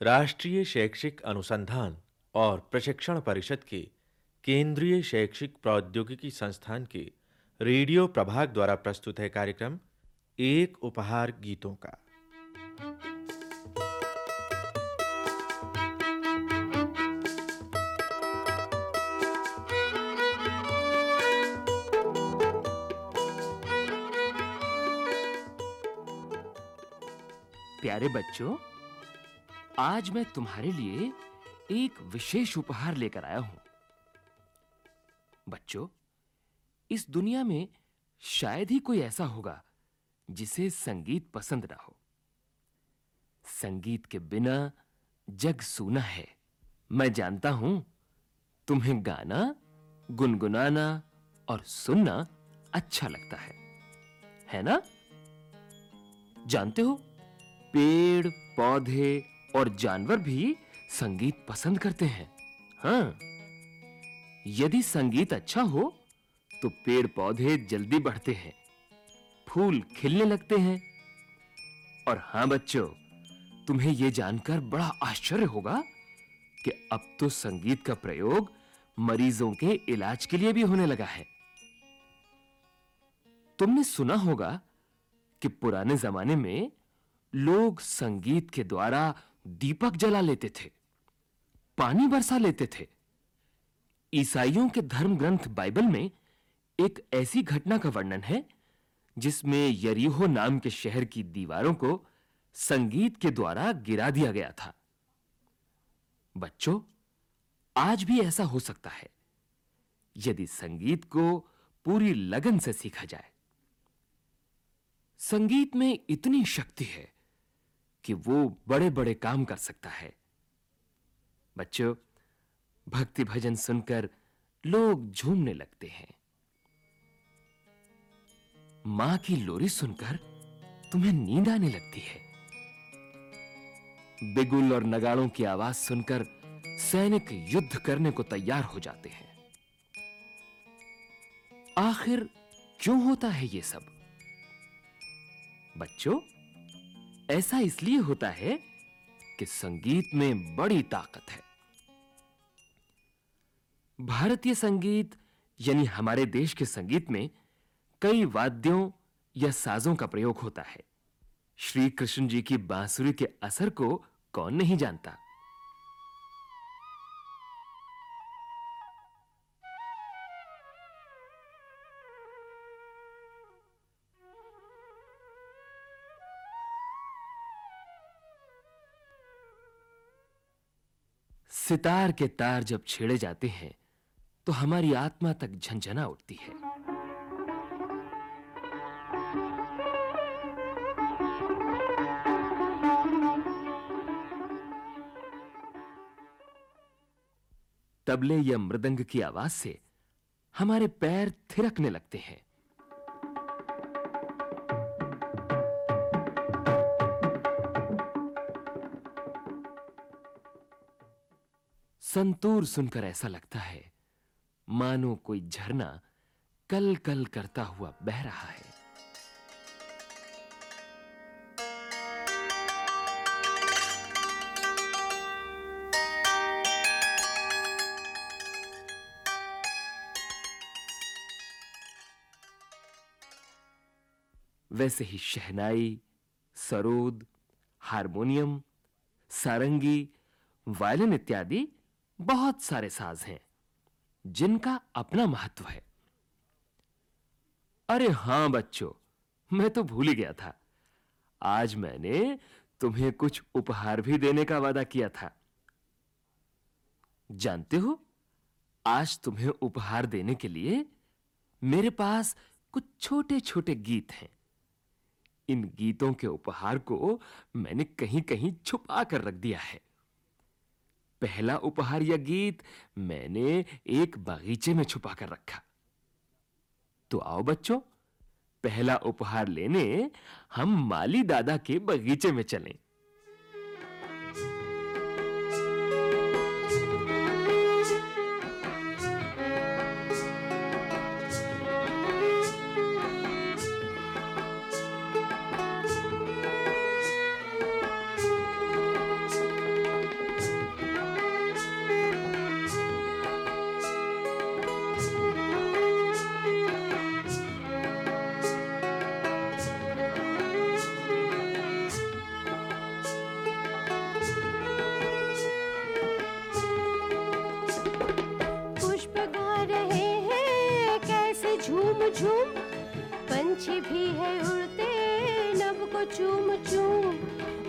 राष्ट्रीय शैक्षिक अनुसंधान और प्रशिक्षण परिषद के केंद्रीय शैक्षिक प्रौद्योगिकी संस्थान के रेडियो प्रभाग द्वारा प्रस्तुत है कार्यक्रम एक उपहार गीतों का। प्यारे बच्चों आज मैं तुम्हारे लिए एक विशेष उपहार लेकर आया हूँ। बच्चों, इस दुनिया में शायद ही कोई ऐसा होगा जिसे संगीत पसंद ना हो। संगीत के बिना जग सूना है। मैं जानता हूँ तुम्हें गाना, गुनगुनाना और सुनना अच्छा लगता है। है ना? जानते हो? पेड़, पौधे और जानवर भी संगीत पसंद करते हैं। हाँ। यदि संगीत अच्छा हो तो पेड़ पौधे जल्दी बढ़ते हैं, फूल खिलने लगते हैं। और हाँ बच्चों, तुम्हें यह जानकर बड़ा आश्चर्य होगा कि अब तो संगीत का प्रयोग मरीजों के इलाज के लिए भी होने लगा है। तुमने सुना होगा कि पुराने जमाने में लोग संगीत के द्वारा दीपक जला लेते थे, पानी बरसा लेते थे। ईसाइयों के धर्म ग्रंथ बाइबल में एक ऐसी घटना का वर्णन है, जिसमें यरीहो नाम के शहर की दीवारों को संगीत के द्वारा गिरा दिया गया था। बच्चों, आज भी ऐसा हो सकता है, यदि संगीत को पूरी लगन से सीखा जाए। संगीत में इतनी शक्ति है कि वो बड़े-बड़े काम कर सकता है। बच्चों, भक्ति भजन सुनकर लोग झूमने लगते हैं। माँ की लोरी सुनकर तुम्हें नींद आने लगती है। बिगुल और नगाड़ों की आवाज़ सुनकर सैनिक युद्ध करने को तैयार हो जाते हैं। आखिर क्यों होता है यह सब? बच्चों ऐसा इसलिए होता है कि संगीत में बड़ी ताकत है। भारतीय संगीत, यानी हमारे देश के संगीत में कई वाद्यों या साजों का प्रयोग होता है। श्री कृष्ण जी की बांसुरी के असर को कौन नहीं जानता? सितार के तार जब छेड़े जाते हैं तो हमारी आत्मा तक झंझना उठती है। तबले या मृदंग की आवाज़ से हमारे पैर थिरकने लगते हैं। संतूर सुनकर ऐसा लगता है, मानो कोई झरना कल-कल करता हुआ बह रहा है। वैसे ही शहनाई, सरोद, हारमोनियम, सारंगी, वायलिन इत्यादि बहुत सारे साज हैं, जिनका अपना महत्व है। अरे हाँ बच्चों, मैं तो भूल ही गया था। आज मैंने तुम्हें कुछ उपहार भी देने का वादा किया था। जानते हो, आज तुम्हें उपहार देने के लिए मेरे पास कुछ छोटे-छोटे गीत हैं। इन गीतों के उपहार को मैंने कहीं-कहीं छुपा कर रख दिया है। पहला उपहार या गीत मैंने एक बगीचे में छुपा कर रखा। तो आओ बच्चों, पहला उपहार लेने हम माली दादा के बगीचे में चलें। झूम झूम, पंछी भी है उड़ते नब को चूम चूम।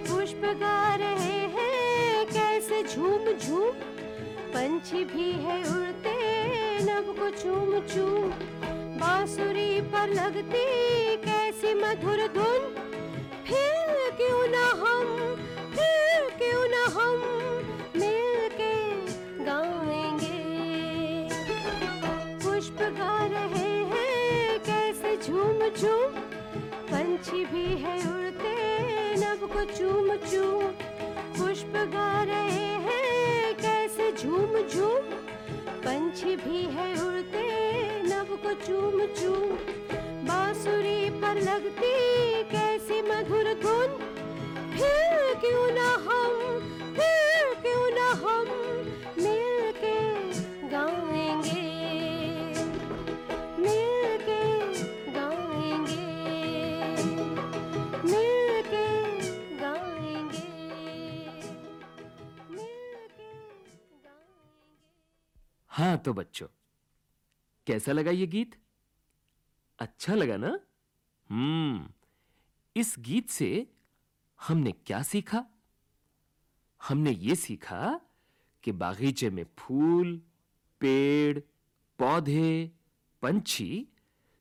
पुष्प गा रहे हैं, कैसे झूम झूम। पंछी भी है उड़ते नब को चूम चूम। बांसुरी पर लगती, कैसी मधुर धुन। पंछी भी है उड़ते नब को चूम चूम। पुष्प गा रहे हैं, कैसे झूम झूम। पंछी भी है उड़ते नब को चूम चूम। बांसुरी पर लगती, कैसी मधुर धुन। फिर क्यों ना हम हाँ तो बच्चों, कैसा लगा ये गीत? अच्छा लगा ना? हम्म इस गीत से हमने क्या सीखा? हमने ये सीखा कि बागीचे में फूल, पेड़, पौधे, पंछी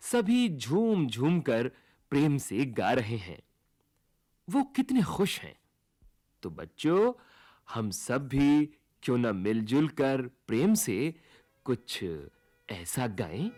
सभी झूम झूम कर प्रेम से गा रहे हैं। वो कितने खुश हैं। तो बच्चों, हम सब भी क्यों ना मिलजुल कर प्रेम से कुछ ऐसा गाएँ?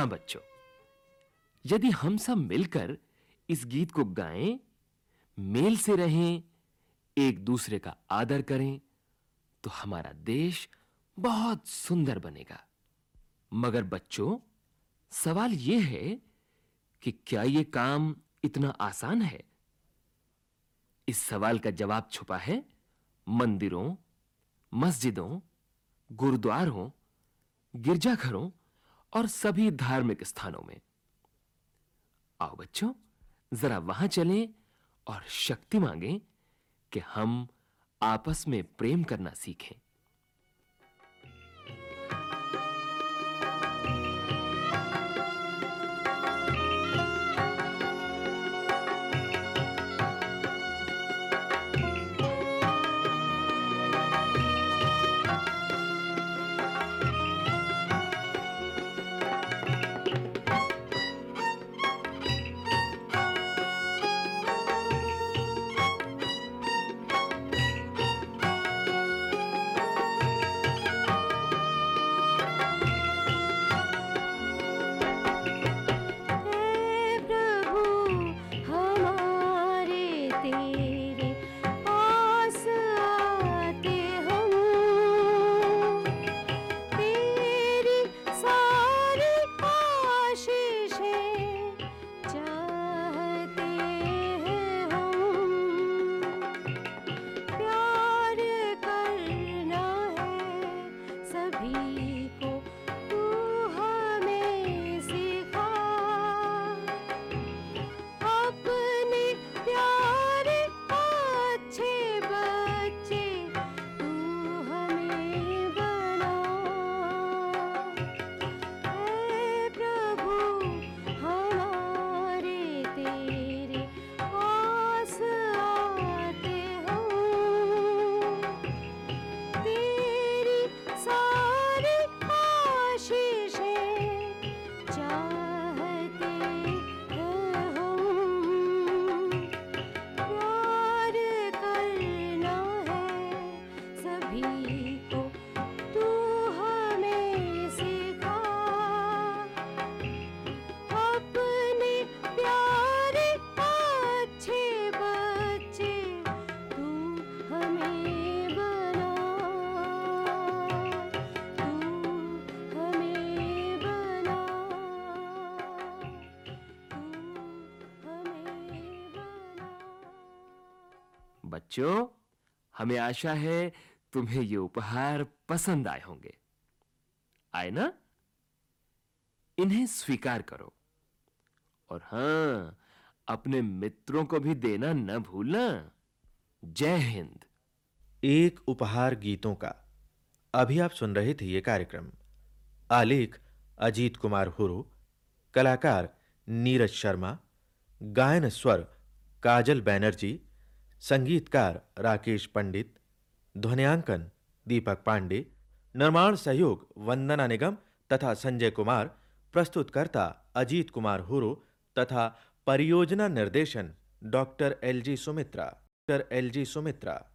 हाँ बच्चों, यदि हम सब मिलकर इस गीत को गाएँ, मेल से रहें, एक दूसरे का आदर करें तो हमारा देश बहुत सुंदर बनेगा। मगर बच्चों, सवाल यह है कि क्या यह काम इतना आसान है? इस सवाल का जवाब छुपा है मंदिरों, मस्जिदों, गुरुद्वारों, गिरजाघरों और सभी धार्मिक स्थानों में। आओ बच्चों, जरा वहाँ चलें और शक्ति मांगें कि हम आपस में प्रेम करना सीखें। बच्चों, हमें आशा है तुम्हें ये उपहार पसंद आए होंगे। आए ना? इन्हें स्वीकार करो। और हाँ, अपने मित्रों को भी देना न भूलना। जय हिंद। एक उपहार गीतों का। अभी आप सुन रहे थे ये कार्यक्रम। आलेख अजीत कुमार हुरु, कलाकार नीरज शर्मा, गायन स्वर काजल बैनर्जी संगीतकार राकेश पंडित, ध्वनियांकन दीपक पांडे, निर्माण सहयोग वंदना निगम तथा संजय कुमार, प्रस्तुतकर्ता अजीत कुमार हुरो तथा परियोजना निर्देशन doctor L G Sumitra. Doctor L G Sumitra.